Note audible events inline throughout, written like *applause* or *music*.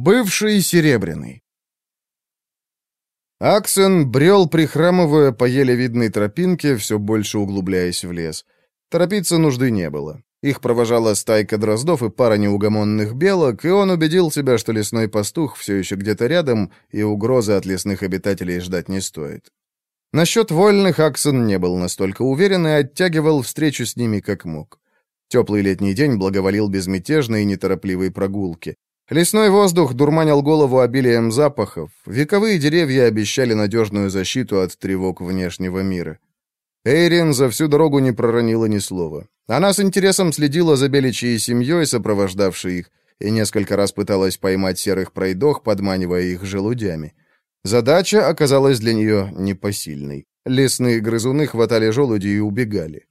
Бывший Серебряный. Аксен брел, прихрамывая по еле видной тропинке, все больше углубляясь в лес. Торопиться нужды не было. Их провожала стайка дроздов и пара неугомонных белок, и он убедил себя, что лесной пастух все еще где-то рядом, и угрозы от лесных обитателей ждать не стоит. Насчет вольных Аксон не был настолько уверен и оттягивал встречу с ними как мог. Теплый летний день благоволил безмятежной и неторопливой прогулке. Лесной воздух дурманил голову обилием запахов, вековые деревья обещали надежную защиту от тревог внешнего мира. Эйрин за всю дорогу не проронила ни слова. Она с интересом следила за беличьей семьей, сопровождавшей их, и несколько раз пыталась поймать серых пройдох, подманивая их желудями. Задача оказалась для нее непосильной. Лесные грызуны хватали желуди и убегали.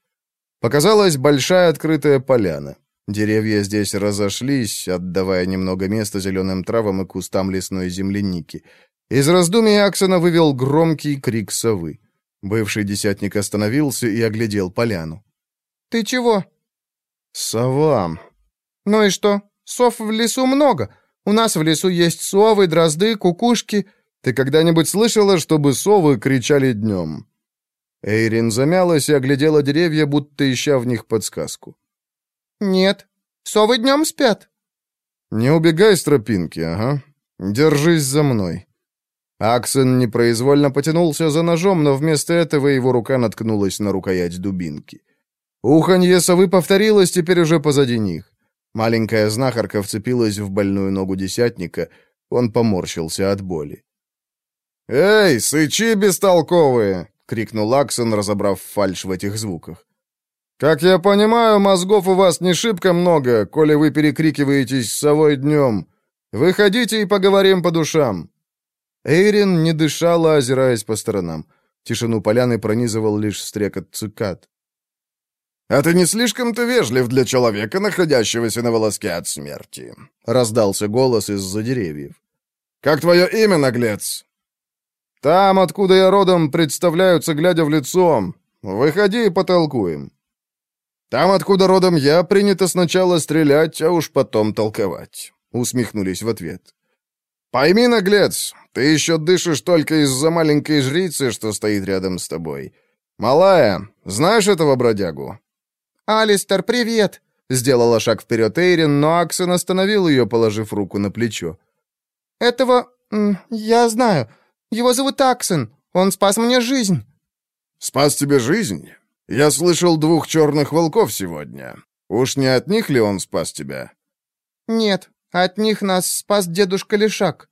Показалась большая открытая поляна. Деревья здесь разошлись, отдавая немного места зеленым травам и кустам лесной земляники. Из раздумий Аксона вывел громкий крик совы. Бывший десятник остановился и оглядел поляну. «Ты чего?» «Сова». «Ну и что? Сов в лесу много. У нас в лесу есть совы, дрозды, кукушки. Ты когда-нибудь слышала, чтобы совы кричали днем?» Эйрин замялась и оглядела деревья, будто ища в них подсказку. «Нет, совы днем спят». «Не убегай с тропинки, ага. Держись за мной». Аксен непроизвольно потянулся за ножом, но вместо этого его рука наткнулась на рукоять дубинки. Уханье совы повторилось теперь уже позади них. Маленькая знахарка вцепилась в больную ногу десятника. Он поморщился от боли. «Эй, сычи бестолковые!» — крикнул Аксон, разобрав фальшь в этих звуках. «Как я понимаю, мозгов у вас не шибко много, коли вы перекрикиваетесь с совой днем. Выходите и поговорим по душам». Эйрин не дышала, озираясь по сторонам. Тишину поляны пронизывал лишь стрекот цикад. «А ты не слишком-то вежлив для человека, находящегося на волоске от смерти», — раздался голос из-за деревьев. «Как твое имя, наглец?» «Там, откуда я родом, представляются, глядя в лицо. Выходи и потолкуем». «Там, откуда родом я, принято сначала стрелять, а уж потом толковать», — усмехнулись в ответ. «Пойми, наглец, ты еще дышишь только из-за маленькой жрицы, что стоит рядом с тобой. Малая, знаешь этого бродягу?» «Алистер, привет!» — сделала шаг вперед Эйрин, но Аксон остановил ее, положив руку на плечо. «Этого... я знаю. Его зовут Аксон. Он спас мне жизнь». «Спас тебе жизнь? Я слышал двух черных волков сегодня. Уж не от них ли он спас тебя?» «Нет, от них нас спас дедушка Лешак».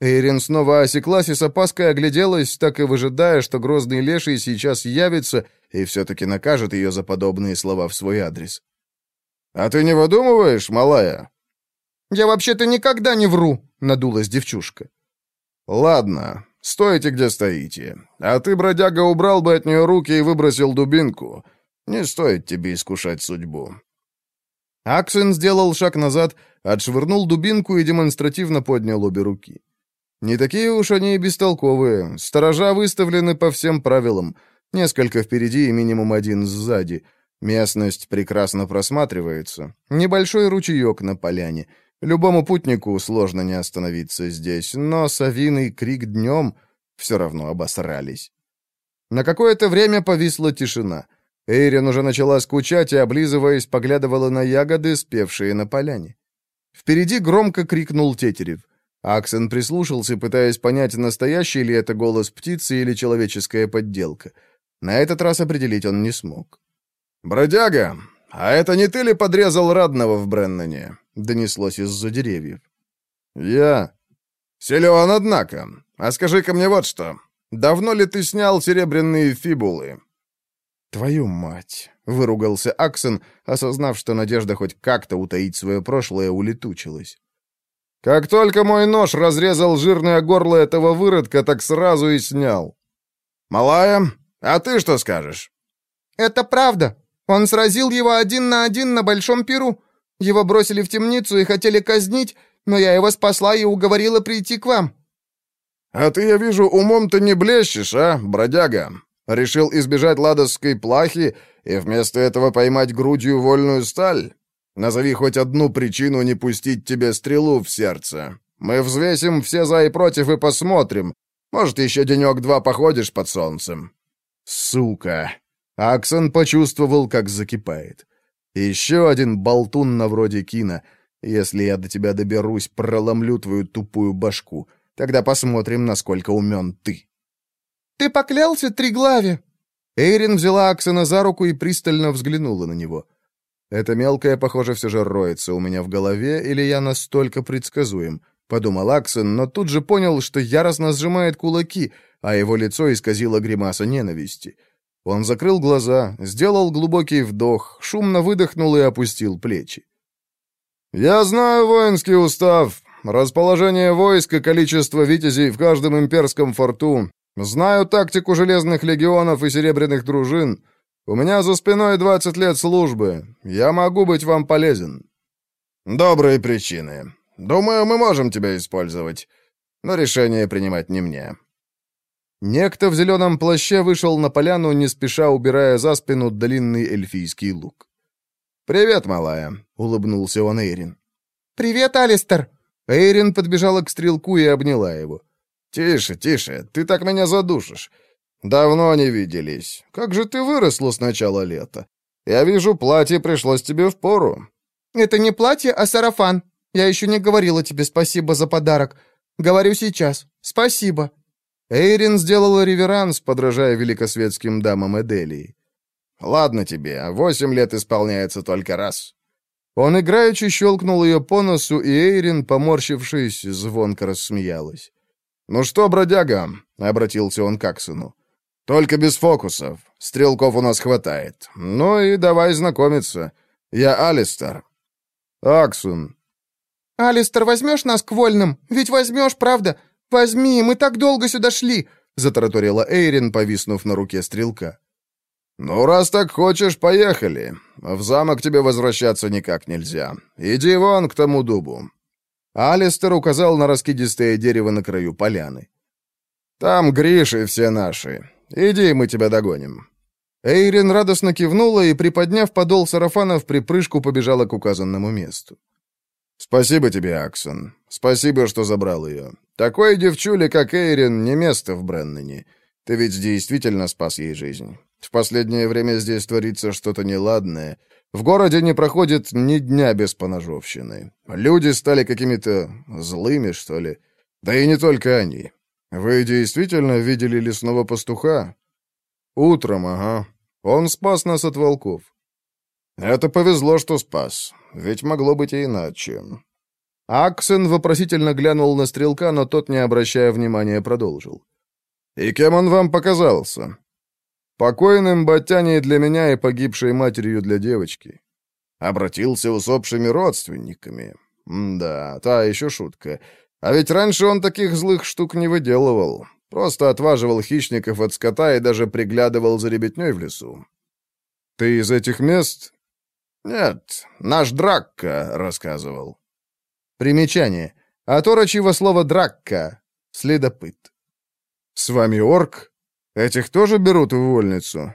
Эйрин снова осеклась и с опаской огляделась, так и выжидая, что грозный леший сейчас явится и все-таки накажет ее за подобные слова в свой адрес. «А ты не выдумываешь, малая?» «Я вообще-то никогда не вру», — надулась девчушка. «Ладно, стойте, где стоите. А ты, бродяга, убрал бы от нее руки и выбросил дубинку. Не стоит тебе искушать судьбу». Аксен сделал шаг назад, отшвырнул дубинку и демонстративно поднял обе руки. Не такие уж они и бестолковые. Сторожа выставлены по всем правилам. Несколько впереди и минимум один сзади. Местность прекрасно просматривается. Небольшой ручеек на поляне. Любому путнику сложно не остановиться здесь, но совиный крик днем все равно обосрались. На какое-то время повисла тишина. Эйрин уже начала скучать и, облизываясь, поглядывала на ягоды, спевшие на поляне. Впереди громко крикнул Тетерев. Аксен прислушался, пытаясь понять, настоящий ли это голос птицы или человеческая подделка. На этот раз определить он не смог. «Бродяга, а это не ты ли подрезал Радного в Бреннане?» — донеслось из-за деревьев. «Я». «Силен, однако. А скажи-ка мне вот что. Давно ли ты снял серебряные фибулы?» «Твою мать!» — выругался Аксен, осознав, что надежда хоть как-то утаить свое прошлое улетучилась. Как только мой нож разрезал жирное горло этого выродка, так сразу и снял. Малая, а ты что скажешь? Это правда. Он сразил его один на один на большом пиру. Его бросили в темницу и хотели казнить, но я его спасла и уговорила прийти к вам. А ты, я вижу, умом-то не блещешь, а, бродяга? Решил избежать ладосской плахи и вместо этого поймать грудью вольную сталь? Назови хоть одну причину не пустить тебе стрелу в сердце. Мы взвесим все за и против и посмотрим. Может, еще денек-два походишь под солнцем». «Сука!» Аксон почувствовал, как закипает. «Еще один болтун на вроде Кина. Если я до тебя доберусь, проломлю твою тупую башку. Тогда посмотрим, насколько умен ты». «Ты поклялся, Триглаве?» Эйрин взяла Аксона за руку и пристально взглянула на него. «Это мелкое, похоже, все же роется у меня в голове, или я настолько предсказуем?» — подумал Аксон, но тут же понял, что яростно сжимает кулаки, а его лицо исказило гримаса ненависти. Он закрыл глаза, сделал глубокий вдох, шумно выдохнул и опустил плечи. «Я знаю воинский устав, расположение войск и количество витязей в каждом имперском форту, знаю тактику железных легионов и серебряных дружин». У меня за спиной 20 лет службы. Я могу быть вам полезен». «Добрые причины. Думаю, мы можем тебя использовать. Но решение принимать не мне». Некто в зеленом плаще вышел на поляну, не спеша убирая за спину длинный эльфийский лук. «Привет, малая», — улыбнулся он Эйрин. «Привет, Алистер!» Эйрин подбежала к стрелку и обняла его. «Тише, тише, ты так меня задушишь. «Давно не виделись. Как же ты выросла с начала лета? Я вижу, платье пришлось тебе в пору». «Это не платье, а сарафан. Я еще не говорила тебе спасибо за подарок. Говорю сейчас. Спасибо». Эйрин сделала реверанс, подражая великосветским дамам Эделии. «Ладно тебе, восемь лет исполняется только раз». Он играючи щелкнул ее по носу, и Эйрин, поморщившись, звонко рассмеялась. «Ну что, бродяга?» — обратился он к Аксону. Только без фокусов. Стрелков у нас хватает. Ну и давай знакомиться. Я Алистер. Аксун. Алистер, возьмешь нас к вольным? Ведь возьмешь, правда? Возьми, мы так долго сюда шли, затараторила Эйрин, повиснув на руке стрелка. «Ну, раз так хочешь, поехали. В замок тебе возвращаться никак нельзя. Иди вон к тому дубу». Алистер указал на раскидистое дерево на краю поляны. «Там Гриши все наши. Иди, мы тебя догоним». Эйрин радостно кивнула и, приподняв подол сарафана, в припрыжку побежала к указанному месту. «Спасибо тебе, Аксон. Спасибо, что забрал ее. Такой девчуле, как Эйрин, не место в Бреннене. Ты ведь действительно спас ей жизнь. В последнее время здесь творится что-то неладное. В городе не проходит ни дня без поножовщины. Люди стали какими-то злыми, что ли. Да и не только они. «Вы действительно видели лесного пастуха?» «Утром, ага. Он спас нас от волков». «Это повезло, что спас. Ведь могло быть и иначе». Аксен вопросительно глянул на стрелка, но тот, не обращая внимания, продолжил. «И кем он вам показался?» «Покойным Батяней для меня и погибшей матерью для девочки». Обратился усопшими родственниками. М да, та еще шутка. А ведь раньше он таких злых штук не выделывал. Просто отваживал хищников от скота и даже приглядывал за ребятней в лесу. «Ты из этих мест?» «Нет, наш Дракка рассказывал». Примечание. От орочьего слова «дракка» — следопыт. «С вами орк? Этих тоже берут в вольницу?»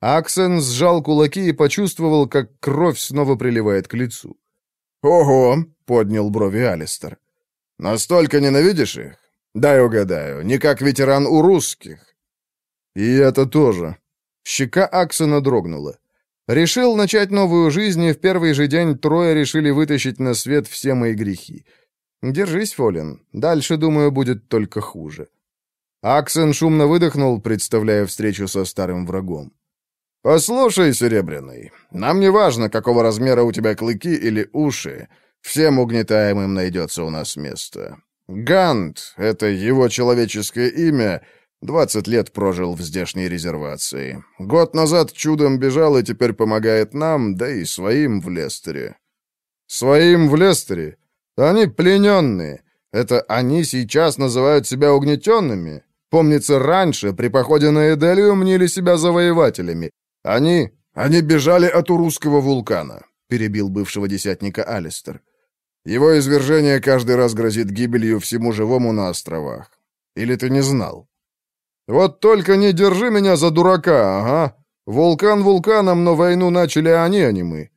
Аксен сжал кулаки и почувствовал, как кровь снова приливает к лицу. «Ого!» — поднял брови Алистер. Настолько ненавидишь их? Дай угадаю, не как ветеран у русских. И это тоже. Щека Аксона дрогнула. Решил начать новую жизнь, и в первый же день трое решили вытащить на свет все мои грехи. Держись, Фолин. Дальше, думаю, будет только хуже. Аксен шумно выдохнул, представляя встречу со старым врагом. «Послушай, Серебряный, нам не важно, какого размера у тебя клыки или уши. Всем угнетаемым найдется у нас место. Гант — это его человеческое имя, двадцать лет прожил в здешней резервации. Год назад чудом бежал и теперь помогает нам, да и своим в Лестере. Своим в Лестере? Они плененные. Это они сейчас называют себя угнетенными? Помнится, раньше при походе на Эделию мнили себя завоевателями. Они... они бежали от урусского вулкана, перебил бывшего десятника Алистер. Его извержение каждый раз грозит гибелью всему живому на островах. Или ты не знал? Вот только не держи меня за дурака, ага. Вулкан вулканом, но войну начали они, а не мы.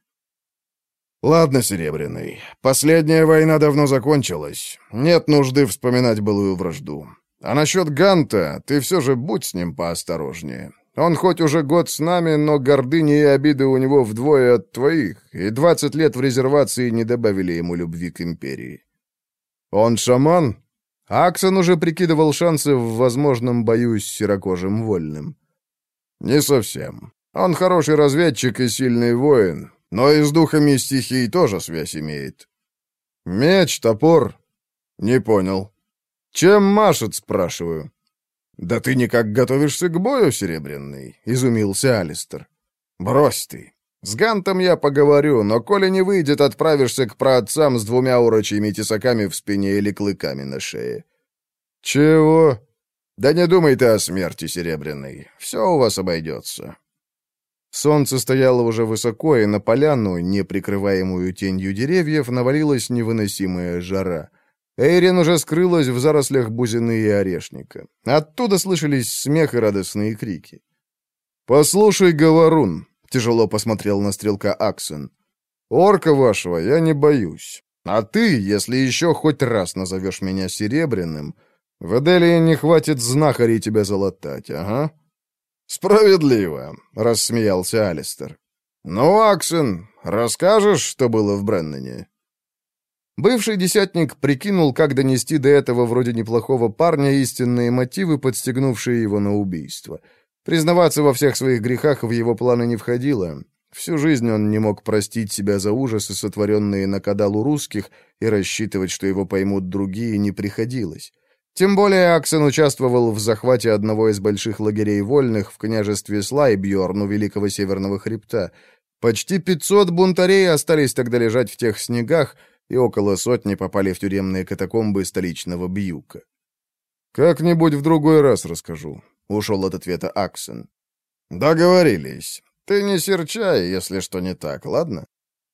«Ладно, Серебряный, последняя война давно закончилась. Нет нужды вспоминать былую вражду. А насчет Ганта, ты все же будь с ним поосторожнее. Он хоть уже год с нами, но гордыни и обиды у него вдвое от твоих, и двадцать лет в резервации не добавили ему любви к империи. Он шаман? Аксон уже прикидывал шансы в возможном бою с серокожим вольным. Не совсем. Он хороший разведчик и сильный воин, но и с духами стихий тоже связь имеет. Меч, топор? Не понял. Чем машет, спрашиваю. «Да ты никак готовишься к бою, Серебряный?» — изумился Алистер. «Брось ты. С Гантом я поговорю, но коли не выйдет, отправишься к праотцам с двумя урочьими тесаками в спине или клыками на шее». «Чего?» «Да не думай ты о смерти, Серебряный. Все у вас обойдется». Солнце стояло уже высоко, и на поляну, не прикрываемую тенью деревьев, навалилась невыносимая жара — Эйрин уже скрылась в зарослях бузины и орешника. Оттуда слышались смех и радостные крики. «Послушай, Говорун», — тяжело посмотрел на стрелка Аксен, — «орка вашего я не боюсь. А ты, если еще хоть раз назовешь меня Серебряным, в Эделии не хватит знахарей тебя залатать, ага». «Справедливо», — рассмеялся Алистер. «Ну, Аксен, расскажешь, что было в Бреннане?» Бывший десятник прикинул, как донести до этого вроде неплохого парня истинные мотивы, подстегнувшие его на убийство. Признаваться во всех своих грехах в его планы не входило. Всю жизнь он не мог простить себя за ужасы, сотворенные на кадалу русских, и рассчитывать, что его поймут другие, не приходилось. Тем более Аксен участвовал в захвате одного из больших лагерей вольных в княжестве Слайбьорн у Великого Северного Хребта. Почти 500 бунтарей остались тогда лежать в тех снегах, и около сотни попали в тюремные катакомбы столичного Бьюка. «Как-нибудь в другой раз расскажу», — ушел от ответа Аксен. «Договорились. Ты не серчай, если что не так, ладно?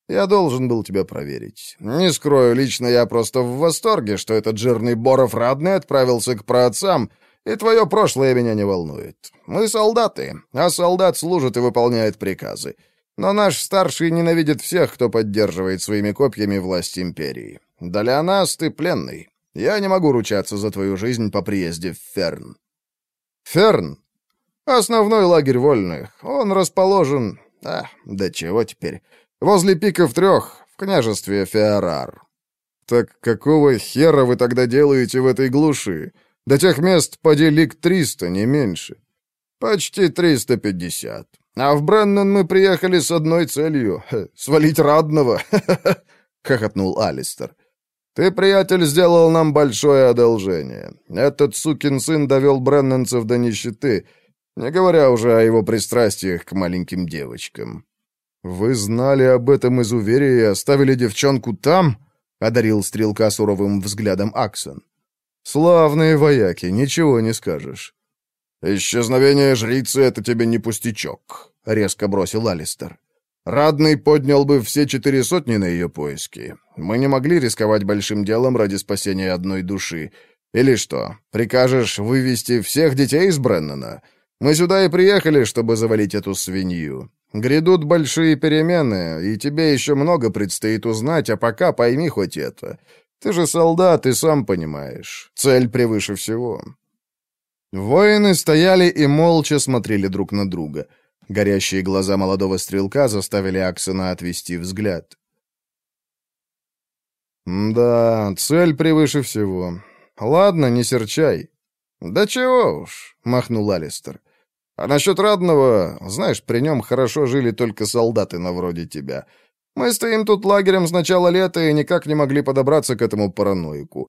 Я должен был тебя проверить. Не скрою, лично я просто в восторге, что этот жирный Боров Радный отправился к праотцам, и твое прошлое меня не волнует. Мы солдаты, а солдат служит и выполняет приказы. Но наш старший ненавидит всех, кто поддерживает своими копьями власть империи. Для нас ты пленный. Я не могу ручаться за твою жизнь по приезде в Ферн. Ферн? Основной лагерь вольных. Он расположен... А, да чего теперь? Возле пиков трех, в княжестве Феорар. Так какого хера вы тогда делаете в этой глуши? До тех мест поди лик триста, не меньше. Почти триста пятьдесят. А в Бреннан мы приехали с одной целью — *laughs* свалить Радного, *laughs* — хохотнул Алистер. Ты, приятель, сделал нам большое одолжение. Этот сукин сын довел бреннанцев до нищеты, не говоря уже о его пристрастиях к маленьким девочкам. Вы знали об этом из уверия и оставили девчонку там? — одарил стрелка суровым взглядом Аксон. «Славные вояки, ничего не скажешь». «Исчезновение жрицы — это тебе не пустячок», — резко бросил Алистер. «Радный поднял бы все четыре сотни на ее поиски. Мы не могли рисковать большим делом ради спасения одной души. Или что, прикажешь вывести всех детей из Бреннана? Мы сюда и приехали, чтобы завалить эту свинью. Грядут большие перемены, и тебе еще много предстоит узнать, а пока пойми хоть это. Ты же солдат и сам понимаешь. Цель превыше всего. Воины стояли и молча смотрели друг на друга. Горящие глаза молодого стрелка заставили Аксона отвести взгляд. «Да, цель превыше всего. Ладно, не серчай». «Да чего уж», — махнул Алистер. «А насчет Радного, знаешь, при нем хорошо жили только солдаты на вроде тебя. Мы стоим тут лагерем с начала лета и никак не могли подобраться к этому параноику.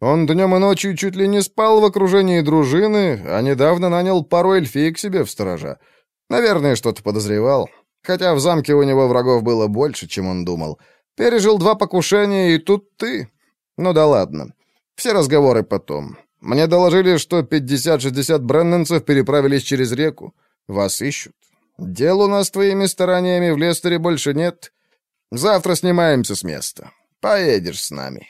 Он днем и ночью чуть ли не спал в окружении дружины, а недавно нанял пару эльфиек себе в сторожа. Наверное, что-то подозревал. Хотя в замке у него врагов было больше, чем он думал. Пережил два покушения, и тут ты. Ну да ладно. Все разговоры потом. Мне доложили, что 50-60 бренненцев переправились через реку. Вас ищут. Дел у нас твоими стараниями в Лестере больше нет. Завтра снимаемся с места. Поедешь с нами.